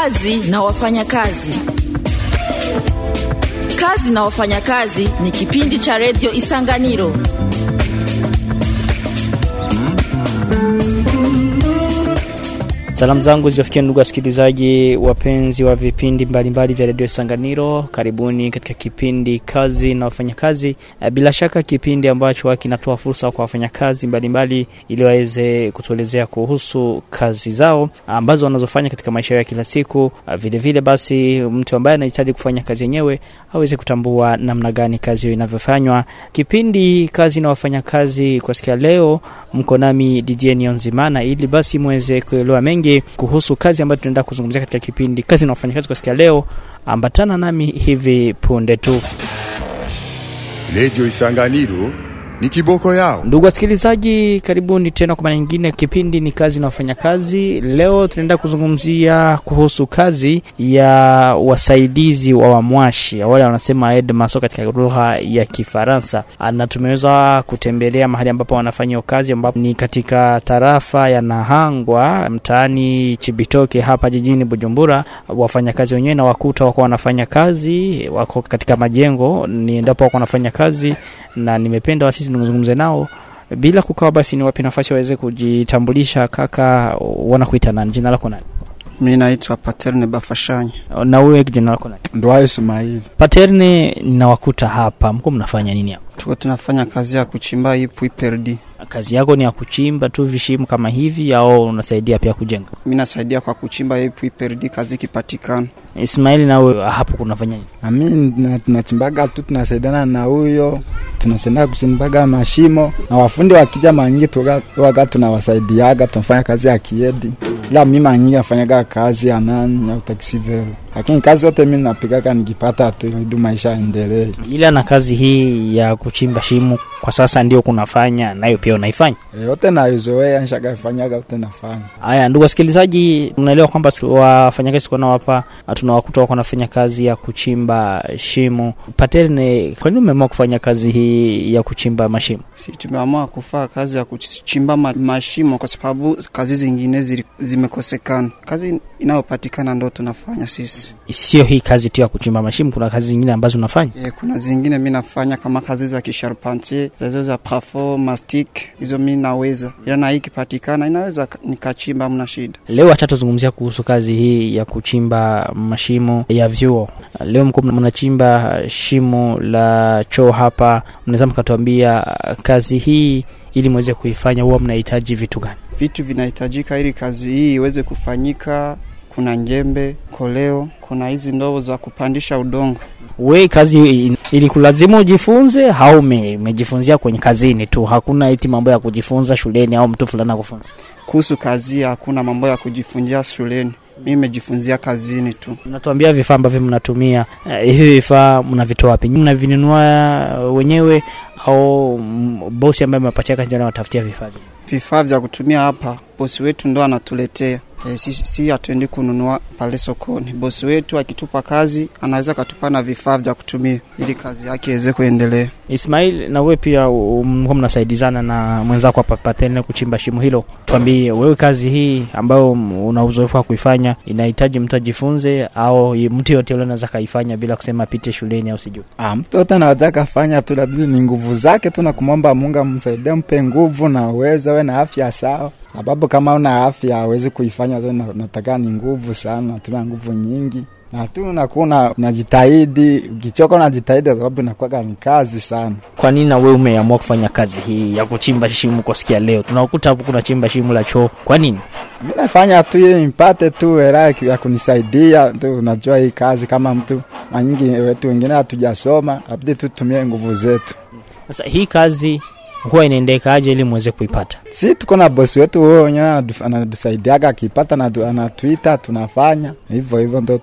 Kazi na wafanyakazi. Kazi na wafanyakazi ni kipindi cha redio Isanganiro. Salamu zangu ziwafikie ndugu wasikilizaji wapenzi wa vipindi mbalimbali vya redio Sanganiro. Karibuni katika kipindi kazi na wafanyakazi. Bila shaka kipindi ambacho kinatoa fursa kwa wafanyakazi mbalimbali ili waweze kutuelezea kuhusu kazi zao ambazo wanazofanya katika maisha yao ya kila siku. Vile vile basi, mtu ambaye anahitaji kufanya kazi yenyewe aweze kutambua namna gani kazi hiyo inavyofanywa. Kipindi kazi na wafanyakazi kwa siku ya leo, mko nami DJ Nionzimana ili basi muweze kuelewa mengi kuhusu kazi ambayo tunaenda kuzungumzia katika kipindi kazi na wafanyakazi kwa siku ya leo. Ambatana nami hivi punde tu. Redio Isanganiro ni kiboko yao. Ndugu wasikilizaji, karibuni tena kwa mara nyingine. Kipindi ni kazi na wafanyakazi. Leo tunaenda kuzungumzia kuhusu kazi ya wasaidizi wa wamwashi, wale wanasema aide maso katika lugha ya Kifaransa, na tumeweza kutembelea mahali ambapo wanafanya hiyo kazi, ambapo ni katika tarafa ya Nahangwa mtaani Chibitoke hapa jijini Bujumbura. Wafanyakazi wenyewe na wakuta wako wanafanya kazi, wako katika majengo, ni endapo wako wanafanya kazi na nimependa nizungumze nao bila kukawa, basi ni wapi nafasi waweze kujitambulisha. Kaka, wanakuita nani? Jina lako nani? Mi naitwa Paterne Bafashanya. Na wewe jina lako nani? Ndoa Ismaili. Paterne, ninawakuta hapa, mko mnafanya nini hapa? Tuko tunafanya kazi ya kuchimba ipu iperdi. Kazi yako ni ya kuchimba tu vishimo kama hivi au unasaidia pia kujenga? Mi nasaidia kwa kuchimba iperdi, kazi ikipatikana. Ismaili, nawe hapo kunafanya nini? Nami na- tunachimbaga tu tunasaidiana na huyo tunasaidia kuchimbaga mashimo na wafundi wakija manyingi tuwaga waga tunawasaidiaga tunafanya kazi ya kiedi, ila mi manyingi nafanyaga kazi ya nani ya utaksivero, lakini kazi yote mi napigaga nikipata tu ili maisha yaendelee. Ila na kazi hii ya kuchimba shimo kwa sasa ndio kunafanya nayo pia unaifanya? Yote nayozoea nshagafanyaga yote nafanya. Haya, ndugu wasikilizaji, unaelewa kwamba wafanyakazi tuko nao hapa tunawakuta wako nafanya kazi ya kuchimba shimo. Paterne, kwa nini umeamua kufanya kazi hii ya kuchimba mashimo? Si tumeamua kufaa kazi ya kuchimba ma mashimo kwa sababu kazi zingine zimekosekana. Kazi inayopatikana ndo tunafanya sisi. Sio hii kazi tu ya kuchimba mashimo, kuna kazi zingine ambazo unafanya. E, kuna zingine mi nafanya kama kazi za kisharpantie zazo za prafo mastic, hizo mi naweza, ila na hii ikipatikana inaweza nikachimba, mna shida. Leo acha tuzungumzia kuhusu kazi hii ya kuchimba mashimo ya vyuo. Leo mko mnachimba shimo la choo hapa, mnaweza mkatuambia kazi hii ili mweze kuifanya huwa mnahitaji vitu gani? Vitu vinahitajika ili kazi hii iweze kufanyika. Kuna njembe, koleo, kuna hizi ndoo za kupandisha udongo. we kazi ilikulazimu ili kulazimu ujifunze au umejifunzia kwenye kazini tu hakuna eti mambo ya kujifunza shuleni au mtu fulani akufunza Kuhusu kazi hakuna mambo ya kujifunzia shuleni, mi nimejifunzia kazini tu. mnatuambia vifaa ambavyo mnatumia hivi, uh, vifaa mnavitoa wapi mnavinunua wenyewe au bosi ambaye amepatia kazi ndio anawatafutia vifaa? Vifaa vya kutumia hapa bosi wetu ndo anatuletea. E, si, si hatuendi kununua pale sokoni. Bosi wetu akitupa kazi anaweza akatupa na vifaa vya kutumia ili kazi yake iweze kuendelea. Ismail, na wewe pia mko mnasaidizana na mwenzako hapa Patene kuchimba shimo hilo. Tuambie wewe, kazi hii ambayo una uzoefu wa kuifanya inahitaji mtu ajifunze au mtu yote yule anaweza kaifanya bila kusema apite shuleni au sijui? Ah, mtu yote anaweza kafanya tu, labda ni nguvu zake tu, na kumwomba Mungu amsaidie, mpe nguvu na uwezo, we na afya sawa, sababu kama una afya hawezi kuifanya tena. Nataka ni nguvu sana, natumia nguvu nyingi na tu unakuwa unajitahidi, ukichoka unajitahidi, sababu inakuwaga ni kazi sana. Kwa nini na wewe umeamua kufanya kazi hii ya kuchimba shimo kwa sikia leo? Tunakuta hapo kuna chimba shimo la choo. Kwa nini? Mi nafanya tu ili nipate tu hela ya kunisaidia tu. Unajua hii kazi kama mtu manyingi wetu wengine hatujasoma, labda tu tutumie nguvu zetu. Sasa hii kazi huwa inaendekaje ili mweze kuipata? si tuko na bosi wetu huyo wenyewe anatusaidiaga akipata na anatuita tunafanya hivyo hivyo, ndo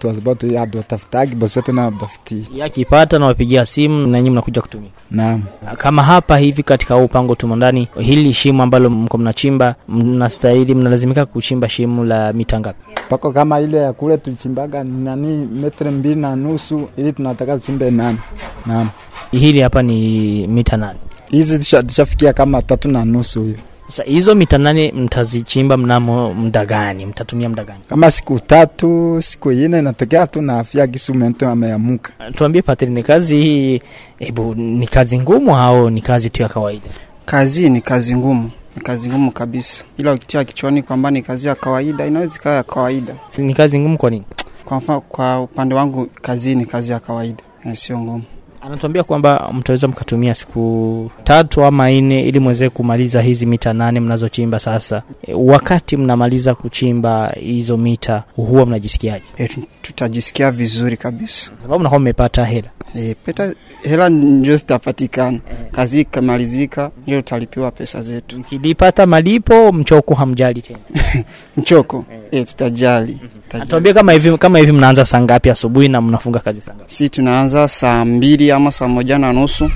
atutafutagi bosi wetu na Yeye akipata nawapigia simu na nyinyi mnakuja kutumia. Naam, Kama hapa hivi katika huu upango tumo ndani, hili shimo ambalo mko mnachimba, mnastahili mnalazimika kuchimba shimo la mita ngapi? pako kama ile ya kule tuchimbaga nani metre mbili na nusu ili tunataka tuchimbe nane. Naam, Hili hapa ni mita nane. Hizi tusha- tushafikia kama tatu na nusu hiyo. Sasa hizo mita nane mtazichimba mnamo muda gani? Mtatumia muda gani? kama siku tatu siku ine natokea tu na afya kisumento mtu ameamuka Tuambie Patri, ni kazi hii hebu, ni kazi ngumu au ni kazi tu ya kawaida? Kazi ni kazi ngumu, ni kazi ngumu kabisa, ila ukitia kichwani kwamba ni kazi ya kawaida, inaweza ikawa ya kawaida. Ni kazi ngumu kwa nini? Kwa mfano, kwa upande wangu kazi ni kazi ya kawaida, eh, sio ngumu. Anatuambia kwamba mtaweza mkatumia siku tatu ama nne ili mweze kumaliza hizi mita nane mnazochimba sasa. E, wakati mnamaliza kuchimba hizo mita huwa mnajisikiaje? E, tutajisikia vizuri kabisa. Sababu mnakuwa mmepata hela. E, peta hela ndio zitapatikana, kazi ikamalizika, ndio utalipiwa pesa zetu. Mkilipata malipo mchoko hamjali tena. Mchoko e, tutajali, tutajali. Atuambie kama hivi kama hivi mnaanza saa ngapi asubuhi na mnafunga kazi saa ngapi? Si tunaanza saa mbili ama saa moja na nusu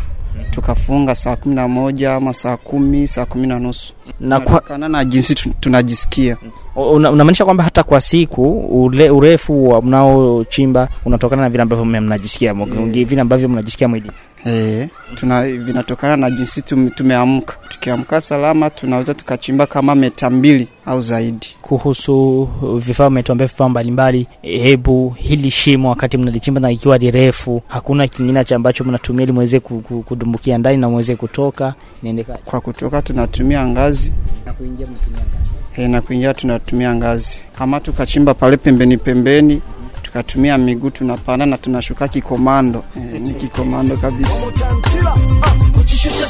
tukafunga saa kumi na moja ama saa kumi saa kumi na nusu Na kwa, na jinsi tunajisikia. Una, unamaanisha kwamba hata kwa siku ule, urefu wa mnaochimba unatokana na vile ambavyo mnajisikia mm. vile ambavyo mnajisikia mwili. E, tuna vinatokana na jinsi tume- tumeamka. Tukiamka salama, tunaweza tukachimba kama meta mbili au zaidi. Kuhusu vifaa, umetuambia vifaa mbalimbali. Hebu hili shimo wakati mnalichimba na ikiwa ni refu, hakuna kingine cha ambacho mnatumia ili mweze ku- ku- kudumbukia ndani na mweze kutoka, niendekaje? Kwa kutoka tunatumia ngazi Na kuingia mnatumia ngazi. E, na kuingia tunatumia ngazi. Kama tukachimba pale pembeni pembeni, tukatumia miguu, tunapanda na tunashuka kikomando. E, ni kikomando kabisa. kutushusha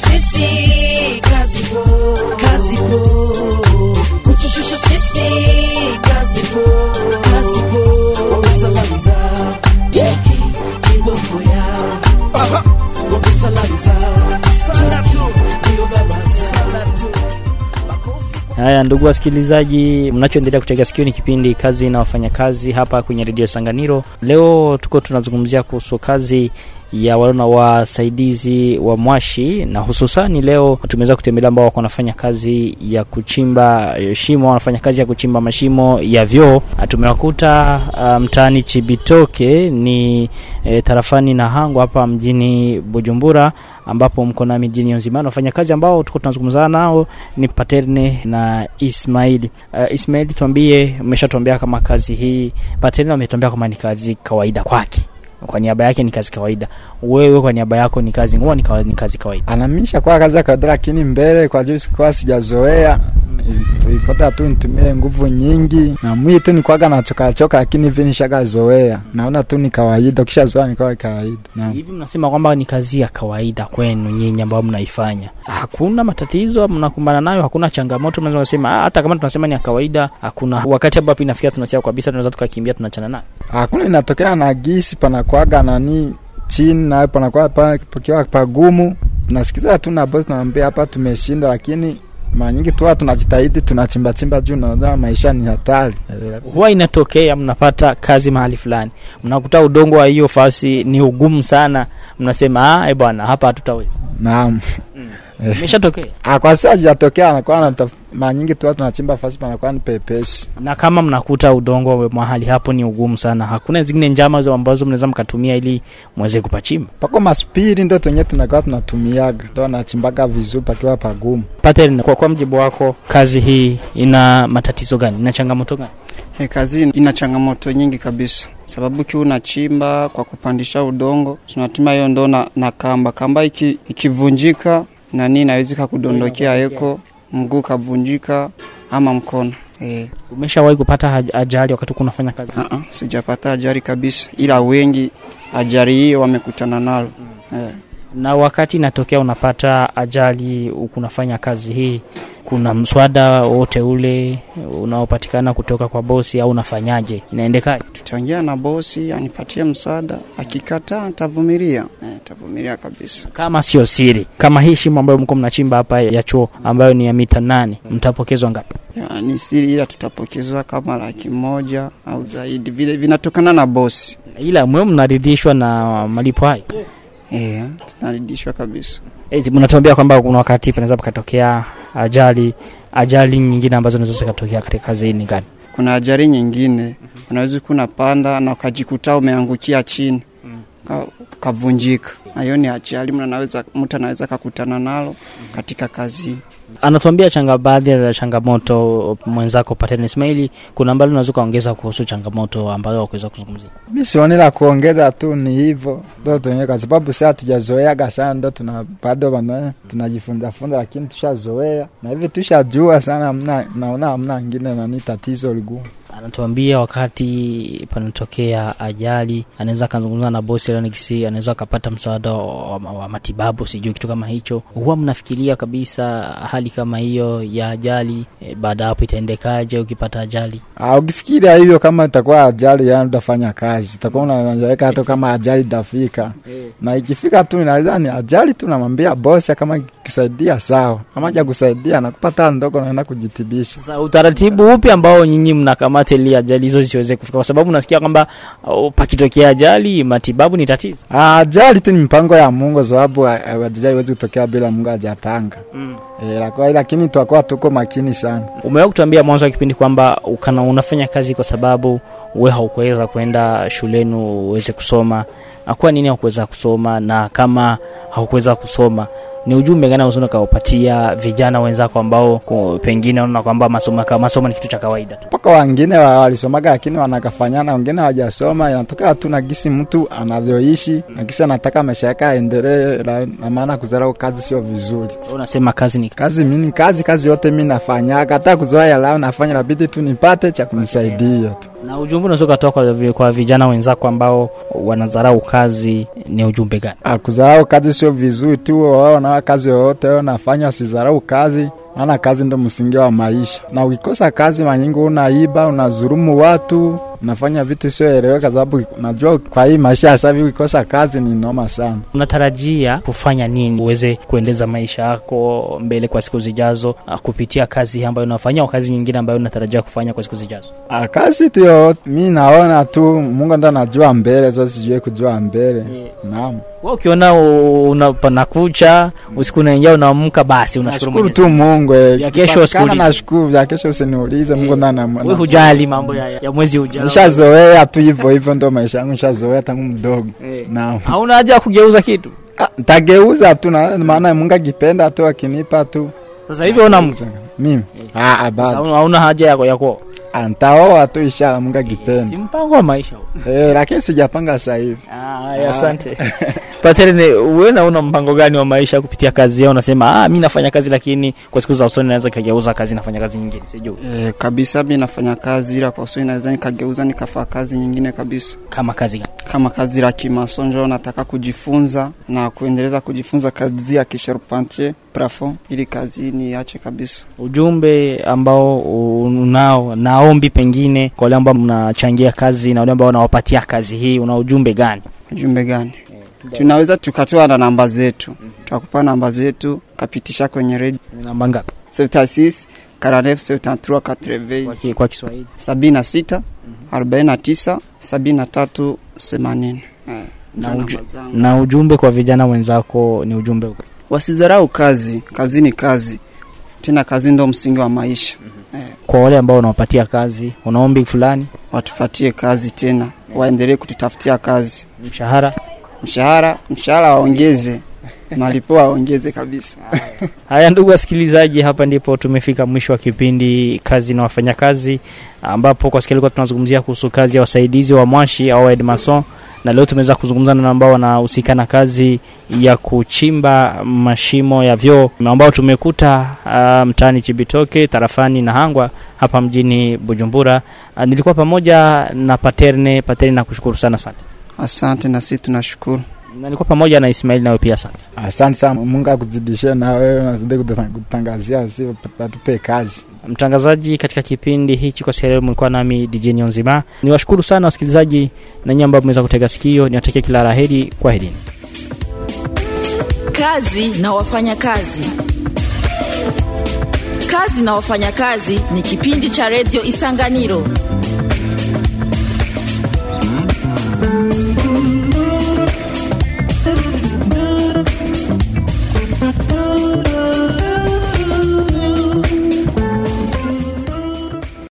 Haya, ndugu wasikilizaji, mnachoendelea kutega sikio ni kipindi kazi na wafanyakazi hapa kwenye redio Sanganiro. Leo tuko tunazungumzia kuhusu kazi ya wale na wasaidizi wa mwashi, na hususani leo tumeweza kutembelea ambao wako wanafanya kazi ya kuchimba eh, shimo, wanafanya kazi ya kuchimba mashimo ya vyoo. Ah, Tumewakuta ah, mtaani Chibitoke ni e, tarafani na hango hapa mjini Bujumbura ambapo mko na mjini Nzimana. Wafanyakazi ambao tuko tunazungumzana nao ni Paterne na Ismaili. Uh, Ismaili, tuambie, umeshatuambia kama kazi hii, Paterne ametuambia kama ni kazi kawaida kwake, kwa niaba yake ni kazi kawaida. Wewe kwa niaba yako ni kazi ngumu, ni kazi kawaida. anamisha kwa kazi ya kawaida, lakini mbele kwa juu sikuwa sijazoea ipota tu nitumie nguvu nyingi na mwili tu nikwaga nachokachoka, lakini hivi nishagazoea, naona tu ni kawaida. Ukishazoea ni kwa kawaida. Naam. Hivi mnasema kwamba ni kazi ya kawaida kwenu nyinyi ambao mnaifanya, hakuna matatizo mnakumbana nayo, hakuna changamoto mnaweza kusema ah, hata kama tunasema ni ya kawaida, hakuna wakati ambapo inafikia tunasikia kabisa, tunaweza tukakimbia, tunachana nayo. Hakuna inatokea na gisi panakwaga nani chini na panakuwa pa- pakiwa pagumu, tunasikiza tu na bosi tunaambia hapa tumeshinda, lakini mara nyingi tu huwa tunajitahidi tunachimba chimba juu, naona maisha ni hatari Eh, huwa inatokea mnapata kazi mahali fulani, mnakuta udongo wa hiyo fasi ni ugumu sana, mnasema ah, e bwana, hapa hatutaweza. naam. Imeshatokea. Ah, kwa sasa hajatokea, anakuwa anataf- mara nyingi tu watu tunachimba fasi panakuwa ni pepesi. Na kama mnakuta udongo wa mahali hapo ni ugumu sana, hakuna zingine njama zo ambazo mnaweza mkatumia ili mweze kupachimba. Pako maspiri ndo tenye tunakuwa tunatumiaga, ndo anachimbaga vizuri pakiwa pagumu. Patel, kwa, kwa mjibu wako, kazi hii ina matatizo gani? Ina changamoto gani? He, kazi ina changamoto nyingi kabisa, sababu kiu unachimba kwa kupandisha udongo, tunatumia hiyo ndoo na, na kamba. Kamba iki, ikivunjika nani naweza kakudondokea eko, mguu kavunjika ama mkono. E, Umeshawahi kupata ajali wakati uko unafanya kazi? uh -uh, sijapata ajali kabisa, ila wengi ajali hiyo wamekutana nalo mm. e. na wakati inatokea unapata ajali huku unafanya kazi hii, kuna mswada wote ule unaopatikana kutoka kwa bosi au unafanyaje? Inaendekaje? Tutaongea na bosi anipatie msaada, akikataa nitavumilia. E, tavumilia kabisa. Kama sio siri, kama hii shimo ambayo mko mnachimba hapa ya choo ambayo ni ya mita nane, mtapokezwa ngapi? Ya, ni siri, ila tutapokezwa kama laki moja au zaidi, vile vinatokana na bosi. Ila mwe mnaridhishwa na malipo hayo? Eh, tunaridhishwa kabisa. Eti mnatuambia kwamba kuna wakati panaweza pakatokea ajali, ajali nyingine ambazo zinaweza zikatokea katika kazi gani? Kuna ajali nyingine, unaweza kuna panda na ukajikuta umeangukia chini ukavunjika, kavunjika. Na hiyo ni ajali mtu anaweza kakutana nalo katika kazi. Anatuambia changa baadhi ya changamoto mwenzako Pateni Ismaili, kuna ambalo unaweza ukaongeza kuhusu changamoto ambayo wakuweza kuzungumzia? mi sioni la kuongeza tu ni hivyo ndo kwa sababu sasa tujazoeaga sana, ndo tuna bado bana tunajifunzafunza, lakini tushazoea na hivi tushajua sana, mna naona hamna ngine nani tatizo ligumu. Anatuambia wakati panatokea ajali, anaweza akazungumza na bosi Laniksi, anaweza akapata msaada wa, wa, matibabu, sijui kitu kama hicho. Huwa mnafikiria kabisa hali kama hiyo ya ajali e, baada ya hapo itaendekaje ukipata ajali? Ah, ukifikiria hivyo kama itakuwa ajali, yani utafanya kazi, utakuwa unaweka hata kama ajali itafika, na ikifika tu inaweza ni ajali tu, namwambia bosi kama kusaidia sawa, kama ja kusaidia nakupata ndogo, naenda kujitibisha. Sasa utaratibu upi ambao nyinyi mnakamata ili ajali hizo zisiweze kufika? Kwa sababu nasikia kwamba oh, pakitokea ajali matibabu ni tatizo. Ah, ajali tu ni mpango ya Mungu, sababu ah, ah, ajali haiwezi kutokea bila Mungu ajapanga. mm. lakini- lakini tutakuwa tuko makini sana. Umewahi kutuambia mwanzo wa kipindi kwamba ukana unafanya kazi kwa sababu we haukuweza kwenda shuleni uweze kusoma. Kwa nini haukuweza kusoma? Na kama haukuweza kusoma, ni ujumbe gani uzuri ukawapatia vijana wenzako ambao pengine wanaona kwamba masomo kama masomo ni kitu cha kawaida tu? mpaka wengine wa- walisomaga lakini wanakafanyana, wengine hawajasoma. Inatoka tu na gisi mtu anavyoishi na gisi anataka maisha yake aendelee, na maana kuzarau kazi sio vizuri. Unasema kazi ni Kazi mini kazi kazi yote mimi nafanyaga, hata kuzoea lao nafanya, labidi tu nipate cha kunisaidia tu. Na ujumbe unaweza ukatoa kwa, vijana wenzako ambao wanadharau kazi, ni ujumbe gani? Ah, kudharau kazi sio vizuri tu. Wao na kazi yoyote wao nafanya, wasidharau kazi, maana kazi ndo msingi wa maisha. Na ukikosa kazi, manyingi unaiba, unazurumu watu, unafanya vitu sioeleweka, sababu najua kwa hii maisha sasa hivi ukikosa kazi ni noma sana. Unatarajia kufanya nini uweze kuendeleza maisha yako mbele kwa siku zijazo, ah, kupitia kazi ambayo unafanya au kazi nyingine ambayo unatarajia kufanya kwa siku zijazo? Ah, kazi tu yoyote, mi naona tu Mungu ndo anajua mbele, sasa sijui kujua mbele. Yeah. Naam, Wewe ukiona u- una panakucha usiku unaingia unaamka, basi unashukuru nashukuru tu Mungu. eh, Ya kesho ikipatikana Na nashukuru, ya kesho usiniulize, Mungu ndo ana- Wewe hujali mambo ya, ya mwezi ujao. Nishazoea tu hivyo hivyo, ndo maisha yangu nishazoea tangu mdogo. Eh. Naam. Hauna haja ya kugeuza kitu. Ah, Ntageuza tu na maana Mungu akipenda tu akinipa tu Sasa hivi una mke. mimi. Ah, ah, bado. Hauna haja yako yako. Ah, Ntaoa tu inshallah Mungu akipenda. Si mpango wa maisha huo. Eh, lakini sijapanga sasa hivi. Ah, asante. Patrene, wewe nauna mpango gani wa maisha kupitia kazi yao? Unasema ah, mimi nafanya kazi lakini kwa siku za usoni naweza kageuza kazi nafanya kazi nyingine. Sijui. E, kabisa mi nafanya kazi ila kwa usoni naweza nikageuza nikafaa kazi nyingine kabisa Kama kazi gani? kama kazi la kimasonjo nataka kujifunza na kuendeleza kujifunza kazi ya kisharpentier prafo, ili kazi niache kabisa Ujumbe ambao unao naombi pengine kwa wale ambao mnachangia kazi na wale ambao wanawapatia kazi hii, una ujumbe gani? ujumbe gani tunaweza tukatoa na namba zetu. Tukakupa namba zetu kapitisha kwenye redio Namba ngapi? 76 49 73 80 Kwa, ki, kwa Kiswahili. sabini na sita arobaini na tisa sabini na tatu themanini. Eh, zangu. Na ujumbe kwa vijana wenzako ni ujumbe wasidharau kazi. Kazi ni kazi. Tena kazi ndo msingi wa maisha. Mm -hmm. Eh. Kwa wale ambao wanawapatia kazi, unaombi fulani, watupatie kazi tena. Waendelee kututafutia kazi. Mshahara mshahara mshahara waongeze malipo waongeze kabisa Haya, ndugu wasikilizaji, hapa ndipo tumefika mwisho wa kipindi kazi na wafanyakazi, ambapo kwa siku tunazungumzia kuhusu kazi ya wasaidizi wa mwashi au edmason, na leo tumeweza kuzungumza na ambao wanahusika na kazi ya kuchimba mashimo ya vyoo ambao tumekuta uh, mtaani Chibitoke tarafani na Hangwa hapa mjini Bujumbura. Uh, nilikuwa pamoja na Paterne. Paterne, na kushukuru sana sana, asante na sisi tunashukuru na niko pamoja na Ismail nawe pia sana. Asante sana, Mungu akuzidishie na wewe nazidi kutangazia, si watupe kazi. mtangazaji katika kipindi hichi kwa sasa mlikuwa nami DJ Nzima. Niwashukuru sana wasikilizaji na nyinyi ambao mmeweza kutega sikio. Niwatakie kila la heri. Kwa herini. kazi na wafanyakazi kazi na wafanyakazi ni kipindi cha Radio isanganiro